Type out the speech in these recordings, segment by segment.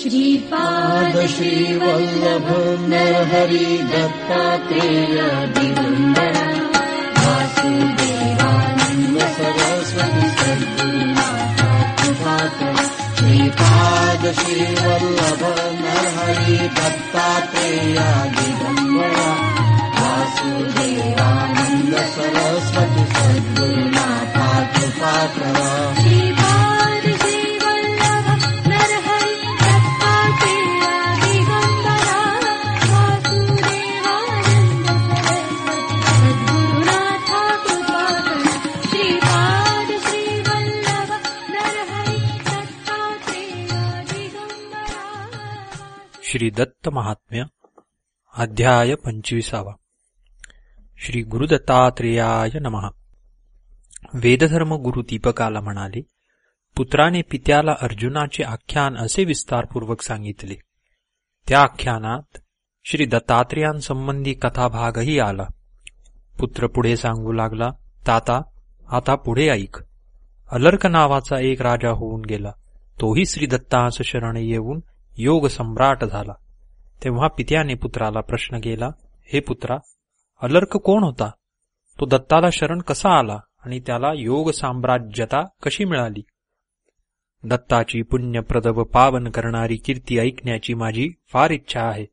श्रीपाद श्रीवल्लभ नरहरि दत्तात्रेय दिगम्बर वासुदेवानन्द सरस्वती सद्गुरुनाथ कृपाकर श्रीपाद श्रीवल्लभ नरहरि दत्तात्रेय दिगम्बर वासुदेवानन्द सरस्वती सद्गुरुनाथ कृपाकर श्री दत्त महात्म्य अध्याय पंचवीसावा. श्री गुरुदत्तात्रेयाय नमहा वेदधर्म गुरु दीपकाला म्हणाले पुत्राने पित्याला अर्जुनाचे आख्यान असे विस्तारपूर्वक सांगितले. त्या आख्यानात श्री दत्तात्रेयांसंबंधी कथाभागही आला. पुत्र पुढे सांगू लागला ताता आता पुढे ऐक. अलर्क नावाचा एक राजा होऊन गेला. तोही श्री दत्तास शरण येऊन योग सम्राट झाला. तेव्हा पित्याने पुत्राला प्रश्न केला हे पुत्रा अलर्क कोण होता? तो दत्ताला शरण कसा आला आणि त्याला योग साम्राज्यता कशी मिळाली? दत्ताची पुण्यप्रद व पावन करणारी कीर्ती ऐकण्याची माझी फार इच्छा आहे.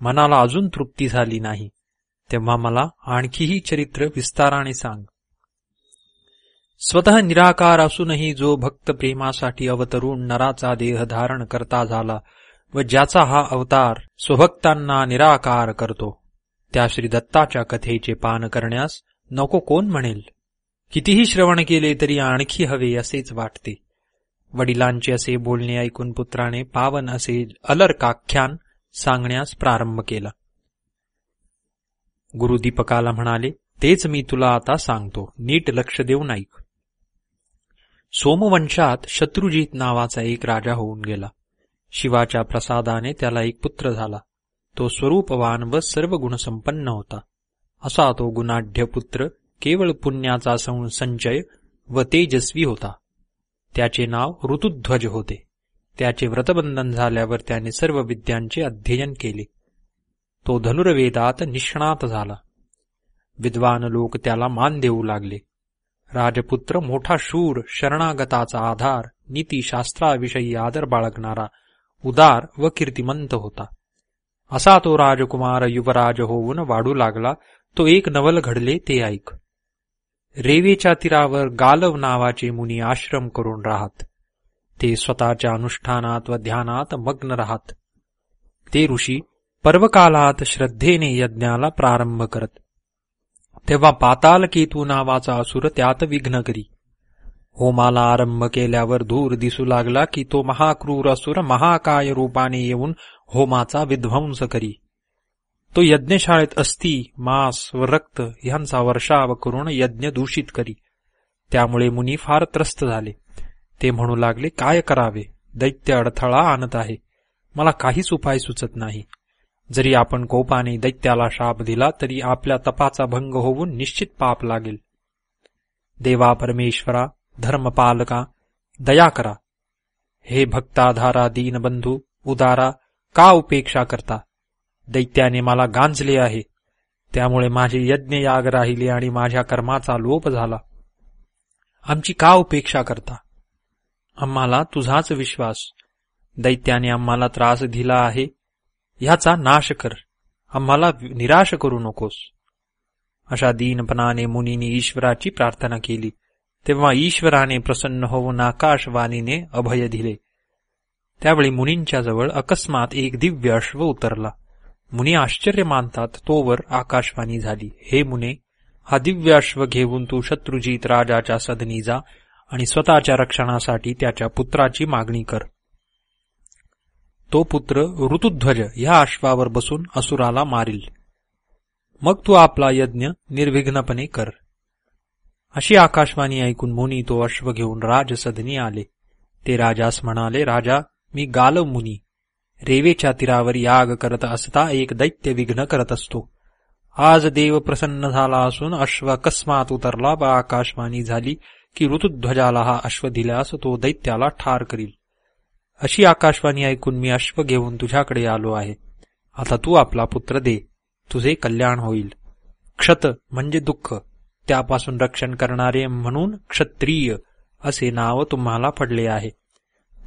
मनाला अजून तृप्ती झाली नाही. तेव्हा मला आणखीही चरित्र विस्ताराने सांग. स्वतः निराकार असूनही जो भक्त प्रेमासाठी अवतरून नराचा देह धारण करता झाला व ज्याचा हा अवतार स्वभक्तांना निराकार करतो त्या श्री दत्ताच्या कथेचे पान करण्यास नको कोण म्हणेल? कितीही श्रवण केले तरी आणखी हवे असेच वाटते. वडिलांचे असे बोलणे ऐकून पुत्राने पावन असे अलर्काख्यान सांगण्यास प्रारंभ केला. गुरुदीपकाला म्हणाले तेच मी तुला आता सांगतो नीट लक्ष देऊन ऐक. सोमवंशात शत्रुजीत नावाचा एक राजा होऊन गेला. शिवाच्या प्रसादाने त्याला एक पुत्र झाला. तो स्वरूपवान व सर्व गुणसंपन्न होता. असा तो गुणाढ्य पुत्र केवळ पुण्याचा संचय व तेजस्वी होता. त्याचे नाव ऋतुध्वज होते. त्याचे व्रतबंधन झाल्यावर त्याने सर्व विद्यांचे अध्ययन केले. तो धनुर्वेदात निष्णात झाला. विद्वान लोक त्याला मान देऊ लागले. राजपुत्र मोठा शूर शरणागताचा आधार नीतीशास्त्राविषयी आदर बाळगणारा उदार व कीर्तिमंत होता. असा तो राजकुमार युवराज होऊन वाढू लागला तो एक नवल घडले ते ऐक. रेवेच्या तीरावर गालव नावाचे मुनी आश्रम करून राहत. ते स्वतःच्या अनुष्ठानात व ध्यानात मग्न राहत. ते ऋषी पर्वकालात श्रद्धेने यज्ञाला प्रारंभ करत. तेव्हा पाताल केतू नावाचा असुर त्यात विघ्न करी. होमाला आरंभ केल्यावर धूर दिसू लागला की तो महाक्रूर असुर महाकाय रूपाने येऊन होमाचा विध्वंस करी. तो यज्ञशाळेत अस्थि मांस व रक्त ह्यांचा वर्षाव करून यज्ञ दूषित करी. त्यामुळे मुनी फार त्रस्त झाले. ते म्हणू लागले काय करावे? दैत्य अडथळा आणत आहे. मला काहीच उपाय सुचत नाही. जरी आपण कोपाने दैत्याला शाप दिला तरी आपल्या तपाचा भंग होऊन निश्चित पाप लागेल. देवा परमेश्वरा धर्मपालका दया करा. हे भक्ताधारा दीनबंधू उदारा का उपेक्षा करता? दैत्याने मला गांजले आहे. त्यामुळे माझे यज्ञ याग राहिले आणि माझ्या कर्माचा लोप झाला. आमची का उपेक्षा करता? आम्हाला तुझाच विश्वास. दैत्याने आम्हाला त्रास दिला आहे. ह्याचा नाश कर. आम्हाला निराश करू नकोस. अशा दीनपणाने मुनीने ईश्वराची प्रार्थना केली. तेव्हा ईश्वराने प्रसन्न होऊन आकाशवाणीने अभय दिले. त्यावेळी मुनींच्या जवळ अकस्मात एक दिव्य अश्व उतरला. मुनी आश्चर्य मानतात तोवर आकाशवाणी झाली. हे मुने हा दिव्य अश्व घेऊन तू शत्रुजीत राजाच्या सदनी जा आणि स्वतःच्या रक्षणासाठी त्याच्या पुत्राची मागणी कर. तो पुत्र ऋतुध्वज ह्या अश्वावर बसून असुराला मारील. मग तू आपला यज्ञ निर्विघ्नपणे कर. अशी आकाशवाणी ऐकून मुनी तो अश्व घेऊन राजसदनी आले. ते राजास म्हणाले राजा मी गालव मुनी. रेवेच्या तीरावर याग करत असता एक दैत्य विघ्न करत असतो. आज देव प्रसन्न झाला असून अश्व अकस्मात उतरला. व आकाशवाणी झाली की ऋतुध्वजाला हा अश्व दिल्यास तो दैत्याला ठार करील. अशी आकाशवाणी ऐकून मी अश्व घेऊन तुझ्याकडे आलो आहे. आता तू आपला पुत्र दे. तुझे कल्याण होईल. क्षत म्हणजे दुःख. त्यापासून रक्षण करणारे म्हणून क्षत्रिय असे नाव तुम्हाला पडले आहे.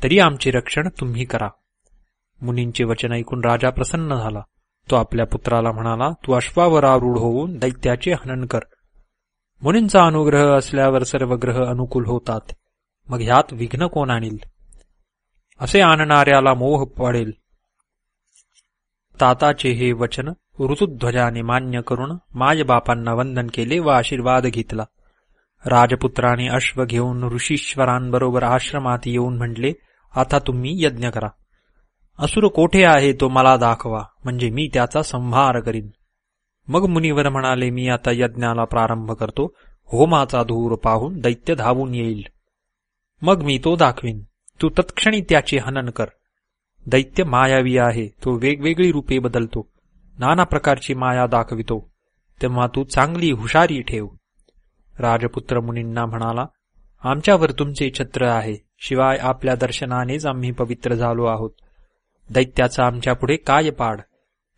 तरी आमचे रक्षण तुम्ही करा. मुनींचे वचन ऐकून राजा प्रसन्न झाला. तो आपल्या पुत्राला म्हणाला तू अश्वावर आरूढ होऊन दैत्याचे हनन कर. मुनींचा अनुग्रह असल्यावर सर्व ग्रह अनुकूल होतात. मग ह्यात विघ्न कोण आणील? असे आणणाऱ्याला मोह पडेल. ताताचे हे वचन ऋतुध्वजाने मान्य करून मायबापांना वंदन केले व आशीर्वाद घेतला. राजपुत्राने अश्व घेऊन ऋषीश्वरांबरोबर आश्रमात येऊन म्हटले आता तुम्ही यज्ञ करा. असुर कोठे आहे तो मला दाखवा म्हणजे मी त्याचा संहार करीन. मग मुनिवर म्हणाले मी आता यज्ञाला प्रारंभ करतो. होमाचा धूर पाहून दैत्य धावून येईल. मग मी तो दाखवीन. तू तत्क्षणी त्याचे हनन कर. दैत्य मायावी आहे तो वेगवेगळी रूपे बदलतो. नाना प्रकारची माया दाखवितो. तेव्हा तू चांगली हुशारी ठेव. राजपुत्र मुनींना म्हणाला आमच्यावर तुमचे छत्र आहे. शिवाय आपल्या दर्शनानेच आम्ही पवित्र झालो आहोत. दैत्याचा आमच्यापुढे काय पाड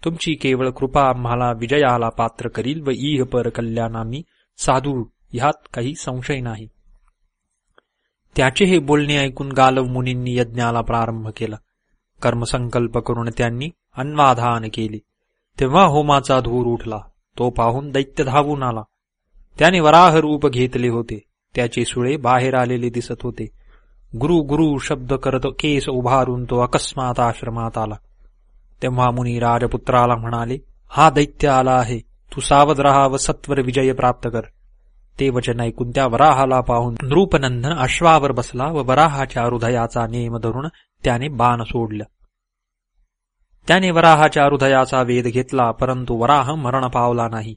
तुमची केवळ कृपा आम्हाला विजयाला पात्र करील व इह पर कल्याण आम्ही साधू ह्यात काही संशय नाही. त्याचे हे बोलणे ऐकून गालव मुनींनी यज्ञाला प्रारंभ केला. कर्मसंकल्प करून त्यांनी अन्वाधान केले. तेव्हा होमाचा धूर उठला. तो पाहून दैत्य धावून आला. त्याने वराह रूप घेतले होते. त्याचे सुळे बाहेर आलेले दिसत होते. गुरु गुरु शब्द करत केस उभारून तो अकस्मात आश्रमात आला. तेव्हा मुनी राजपुत्राला म्हणाले हा दैत्य आला आहे. तू सावध राहा व सत्वर विजय प्राप्त कर. ते वचन ऐकून त्या वराहाला पाहून नृपनंदन अश्वावर बसला व वराहाच्या हृदयाचा नेम धरून त्याने बाण सोडलं. त्याने वराहाच्या हृदयाचा वेध घेतला परंतु वराह मरण पावला नाही.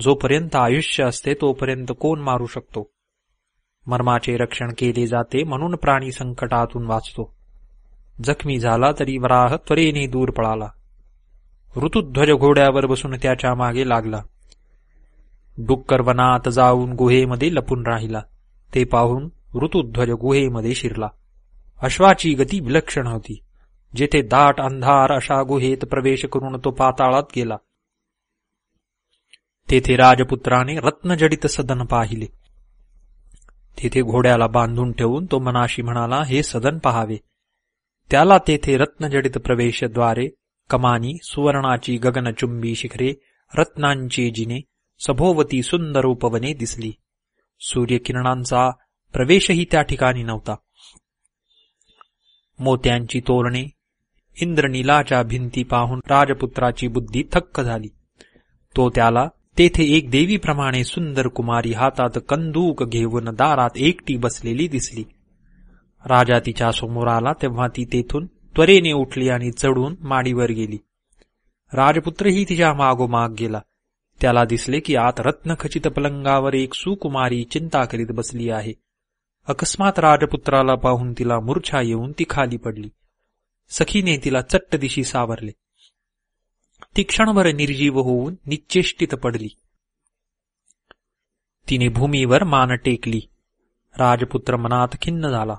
जोपर्यंत आयुष्य असते तोपर्यंत कोण मारू शकतो? मर्माचे रक्षण केले जाते म्हणून प्राणी संकटातून वाचतो. जखमी झाला तरी वराह त्वरेने दूर पळाला. ऋतुध्वज घोड्यावर बसून त्याच्यामागे लागला. डुक्कर वनात जाऊन गुहेमध्ये लपून राहिला. ते पाहून ऋतुध्वज गुहेमध्ये शिरला. अश्वाची गती विलक्षण होती. जेथे दाट अंधार अशा गुहेत प्रवेश करून तो पाताळात गेला. तेथे राजपुत्राने रत्नजडित सदन पाहिले. तेथे घोड्याला बांधून ठेवून तो मनाशी म्हणाला हे सदन पहावे. त्याला तेथे रत्नजडित प्रवेशद्वारे कमानी सुवर्णाची गगनचुंबी शिखरे रत्नांची जिने सभोवती सुंदर उपवने दिसली. सूर्यकिरणांचा प्रवेशही त्या ठिकाणी नव्हता. मोत्यांची तोरणे इंद्रनीलाच्या भिंती पाहून राजपुत्राची बुद्धी थक्क झाली. तो त्याला तेथे एक देवीप्रमाणे सुंदर कुमारी हातात कंदूक घेऊन दारात एकटी बसलेली दिसली. राजा तिच्या समोर आला तेव्हा ती तेथून त्वरेने उठली आणि चढून माडीवर गेली. राजपुत्रही तिच्या मागोमाग गेला. त्याला दिसले की आत रत्नखचित पलंगावर एक सुकुमारी चिंता करीत बसली आहे. अकस्मात राजपुत्राला पाहून तिला मूर्छा येऊन ती खाली पडली. सखीने तिला चट्ट दिशी सावरले. ती क्षणभर निर्जीव होऊन निश्चेष्टित पडली. तिने भूमीवर मान टेकली. राजपुत्र मनात खिन्न झाला.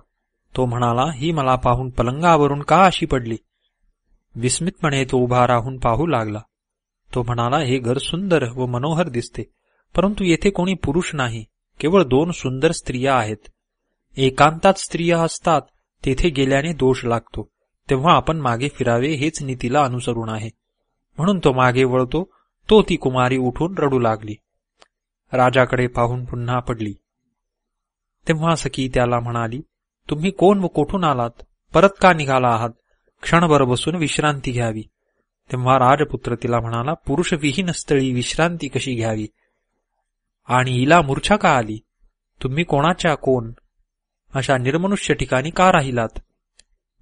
तो म्हणाला ही मला पाहून पलंगावरून का अशी पडली? विस्मितपणे तो उभा राहून पाहू लागला. तो म्हणाला हे घर सुंदर व मनोहर दिसते परंतु येथे कोणी पुरुष नाही केवळ दोन सुंदर स्त्रिया आहेत. एकांतात स्त्रिया असतात तेथे गेल्याने दोष लागतो. तेव्हा आपण मागे फिरावे हेच नीतीला अनुसरून आहे. म्हणून तो मागे वळतो तो ती कुमारी उठून रडू लागली. राजाकडे पाहून पुन्हा पडली. तेव्हा सखी त्याला म्हणाली तुम्ही कोण व कोठून आलात? परत का निघाला आहात? क्षणभर बसून विश्रांती घ्यावी. तेव्हा राजपुत्र तिला म्हणाला पुरुषविहीन स्थळी विश्रांती कशी घ्यावी? आणि हिला मूर्छा का आली? तुम्ही कोणाच्या कोण? अशा निर्मनुष्य ठिकाणी का राहिलात?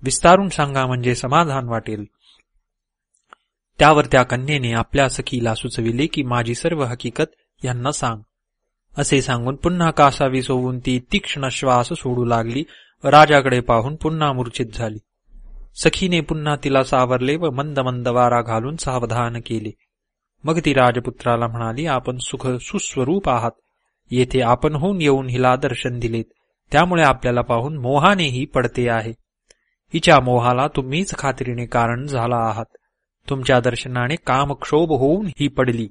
विस्तारून सांगा म्हणजे समाधान वाटेल. त्यावर त्या कन्येने आपल्या सखीला सुचविले की माझी सर्व हकीकत यांना सांग. असे सांगून पुन्हा कासावी सोवून ती तीक्ष्ण श्वास सोडू लागली. राजाकडे पाहून पुन्हा मूर्छित झाली. सखीने पुन्हा तिला सावरले व मंद मंद वारा घालून सावधान केले. मग ती राजपुत्राला म्हणाली आपण सुख सुस्वरूप आहात. येथे आपण होऊन येऊन हिला दर्शन दिलेत. त्यामुळे आपल्याला पाहून मोहानेही पडते आहे. हिच्या मोहाला तुम्हीच खात्रीने कारण झाला आहात. तुमच्या दर्शनाने कामक्षोभ होऊन ही पडली.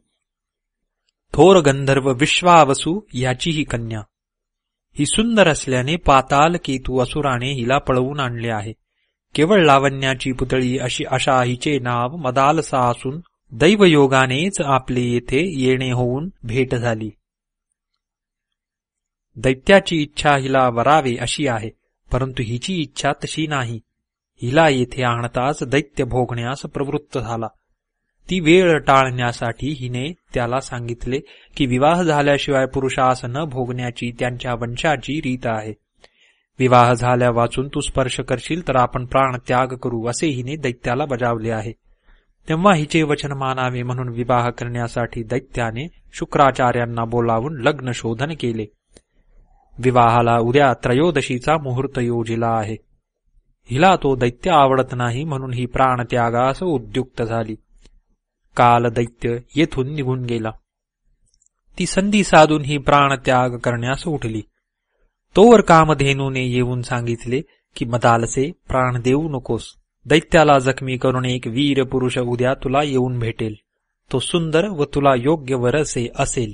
थोर गंधर्व विश्वावसू याची ही कन्या. ही सुंदर असल्याने पाताल केतू असुराने हिला पळवून आणले आहे. केवळ लावण्याची पुतळी अशी अशा हिचे नाव मदालसा असून दैवयोगानेच आपले येथे येणे होऊन भेट झाली. दैत्याची इच्छा हिला वरावे अशी आहे परंतु हिची इच्छा तशी नाही. हिला येथे आणताच दैत्य भोगण्यास प्रवृत्त झाला. ती वेळ टाळण्यासाठी हिने त्याला सांगितले की विवाह झाल्याशिवाय पुरुषास न भोगण्याची त्यांच्या वंशाची रीत आहे. विवाह झाल्या वाचून तू स्पर्श करशील तर आपण प्राण त्याग करू असे हिने दैत्याला बजावले आहे. तेव्हा हिचे वचन मानावे म्हणून विवाह करण्यासाठी दैत्याने शुक्राचार्यांना बोलावून लग्न शोधन केले. विवाहाला उद्या त्रयोदशीचा मुहूर्त योजिला आहे. हिला तो दैत्य आवडत नाही म्हणून ही प्राणत्यागास उद्युक्त झाली. काल दैत्य येथून निघून गेला. ती संधी साधून ही प्राणत्याग करण्यास उठली. तोवर कामधेनूने येऊन सांगितले की मदालसे प्राण देऊ नकोस. दैत्याला जखमी करून एक वीर पुरुष उद्या तुला येऊन भेटेल. तो सुंदर व तुला योग्य वरसे असेल.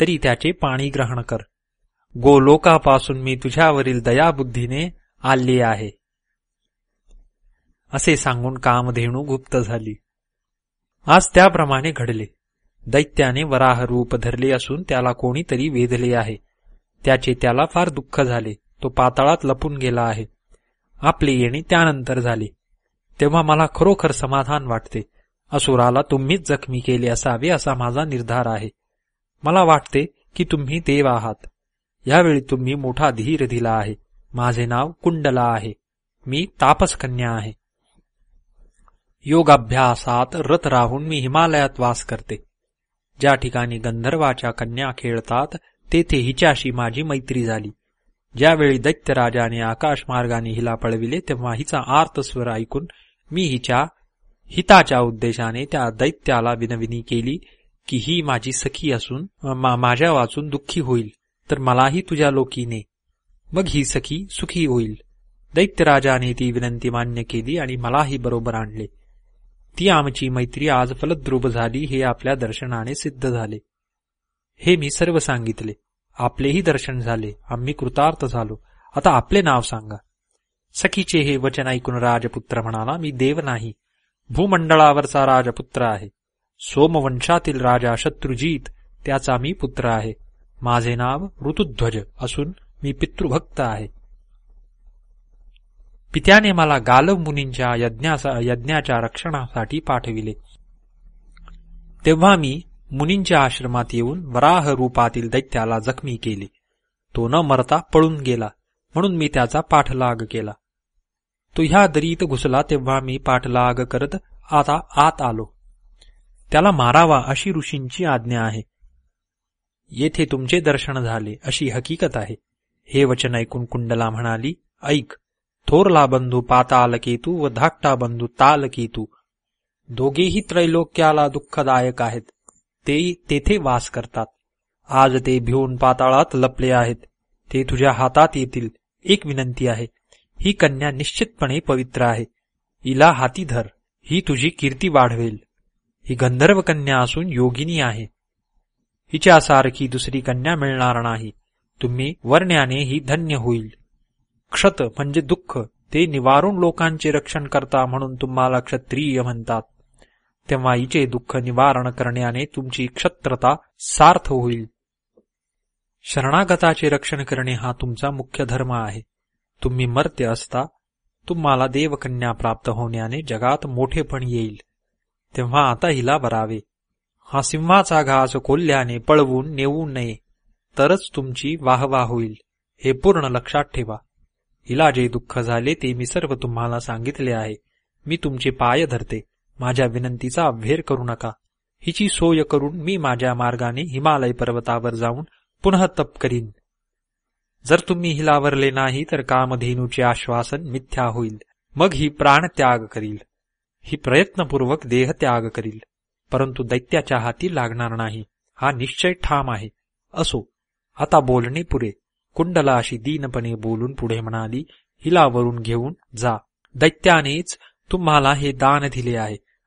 तरी त्याचे पाणी ग्रहण कर. गोलोकापासून मी तुझ्यावरील दयाबुद्धीने आले आहे. असे सांगून कामधेनू गुप्त झाली. आज त्याप्रमाणे घडले. दैत्याने वराह रूप धरले असून त्याला कोणीतरी वेधले आहे. त्याचे त्याला फार दुःख झाले. तो पाताळात लपून गेला आहे. आपले येणे त्यानंतर झाले. तेव्हा मला खरोखर समाधान वाटते. असुराला तुम्हीच जखमी केले असावे असा माझा निर्धार आहे. मला वाटते की तुम्ही देव आहात. यावेळी तुम्ही मोठा धीर दिला आहे. माझे नाव कुंडला आहे. मी तापसकन्या आहे. योगाभ्यासात रत राहून मी हिमालयात वास करते. ज्या ठिकाणी गंधर्वाच्या कन्या खेळतात तेथे हिच्याशी माझी मैत्री झाली. ज्यावेळी दैत्यराजाने आकाशमार्गाने हिला पळविले तेव्हा हिचा आर्तस्वर ऐकून मी हिच्या हिताच्या उद्देशाने त्या दैत्याला विनविनी केली की ही माझी सखी असून मा- माझ्या वाचून दुःखी होईल तर मलाही तुझ्या लोकीने मग ही सखी सुखी होईल. दैत्यराजाने ती विनंती मान्य केली आणि मलाही बरोबर आणले. ती आमची मैत्री आज फलद्रुप झाली हे आपल्या दर्शनाने सिद्ध झाले. हे मी सर्व सांगितले. आपलेही दर्शन झाले. आम्ही कृतार्थ झालो. आता आपले नाव सांगा. सखीचे हे वचन ऐकून राजपुत्र म्हणाला मी देव नाही. भूमंडळावरचा राजपुत्र आहे. सोमवंशातील राजा शत्रुजीत त्याचा मी पुत्र आहे. माझे नाव ऋतुध्वज असून मी पितृभक्त आहे. पित्याने मला गालव मुनींच्या यज्ञाचा यज्ञाच्या रक्षणासाठी पाठविले. तेव्हा मी मुनींच्या आश्रमात येऊन वराह रूपातील दैत्याला जखमी केले. तो न मरता पळून गेला म्हणून मी त्याचा पाठलाग केला. तो ह्या दरीत घुसला तेव्हा मी पाठलाग करत आता आत आलो. त्याला मारावा अशी ऋषींची आज्ञा आहे. येथे तुमचे दर्शन झाले अशी हकीकत आहे. हे वचन ऐकून कुंडला म्हणाली ऐक थोरला बंधू पाताल केतू व धाकटा बंधू ताल केतू. दोघेही त्रैलोक्याला दुःखदायक आहेत. ते तेथे वास करतात. आज ते भिवून पाताळात लपले आहेत. ते तुझ्या हातात येतील. एक विनंती आहे. ही कन्या निश्चितपणे पवित्र आहे. हिला हाती धर. ही तुझी कीर्ती वाढवेल. ही गंधर्व कन्या असून योगिनी आहे. हिच्यासारखी दुसरी कन्या मिळणार नाही. तुम्ही वर्ण्याने ही धन्य होईल. क्षत म्हणजे दुःख. ते निवारून लोकांचे रक्षण करता म्हणून तुम्हाला क्षत्रिय म्हणतात. तेव्हा हिचे दुःख निवारण करण्याने तुमची क्षत्रता सार्थ होईल. शरणागताचे रक्षण करणे हा तुमचा मुख्य धर्म आहे. तुम्ही मर्त्य असता तुम्हाला देवकन्या प्राप्त होण्याने जगात मोठेपण येईल. तेव्हा आता हिला बरावे. हा सिंहाचा घास कोल्ह्याने पळवून नेऊ नये तरच तुमची वाहवा होईल हे पूर्ण लक्षात ठेवा. हिला जे दुःख झाले ते मी सर्व तुम्हाला सांगितले आहे. मी तुमचे पाय धरते. माझ्या विनंतीचा अभ्येर करू नका. हिची सोय करून मी माझ्या मार्गाने हिमालय पर्वतावर जाऊन पुन्हा तप करीन. जर तुम्ही हिलावरले नाही तर कामधेनूचे आश्वासन मिथ्या होईल. मग ही प्राण त्याग करील. ही प्रयत्नपूर्वक देह त्याग करील. परंतु दैत्याच्या हाती लागणार नाही. हा निश्चय ठाम आहे. असो आता बोलणे पुरे. कुंडला अशी दीनपणे बोलून पुढे म्हणाली हिलावरून घेऊन जा. दैत्यानेच तुम्हाला हे दान दिले आहे.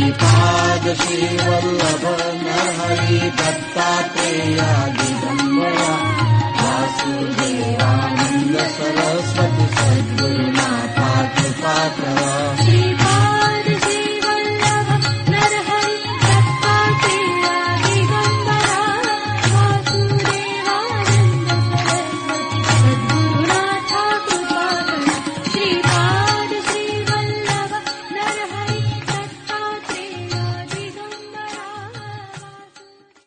ीतादशी वल्लभ न हरि दत्ता ते यादि धन्य वासुदेवामिल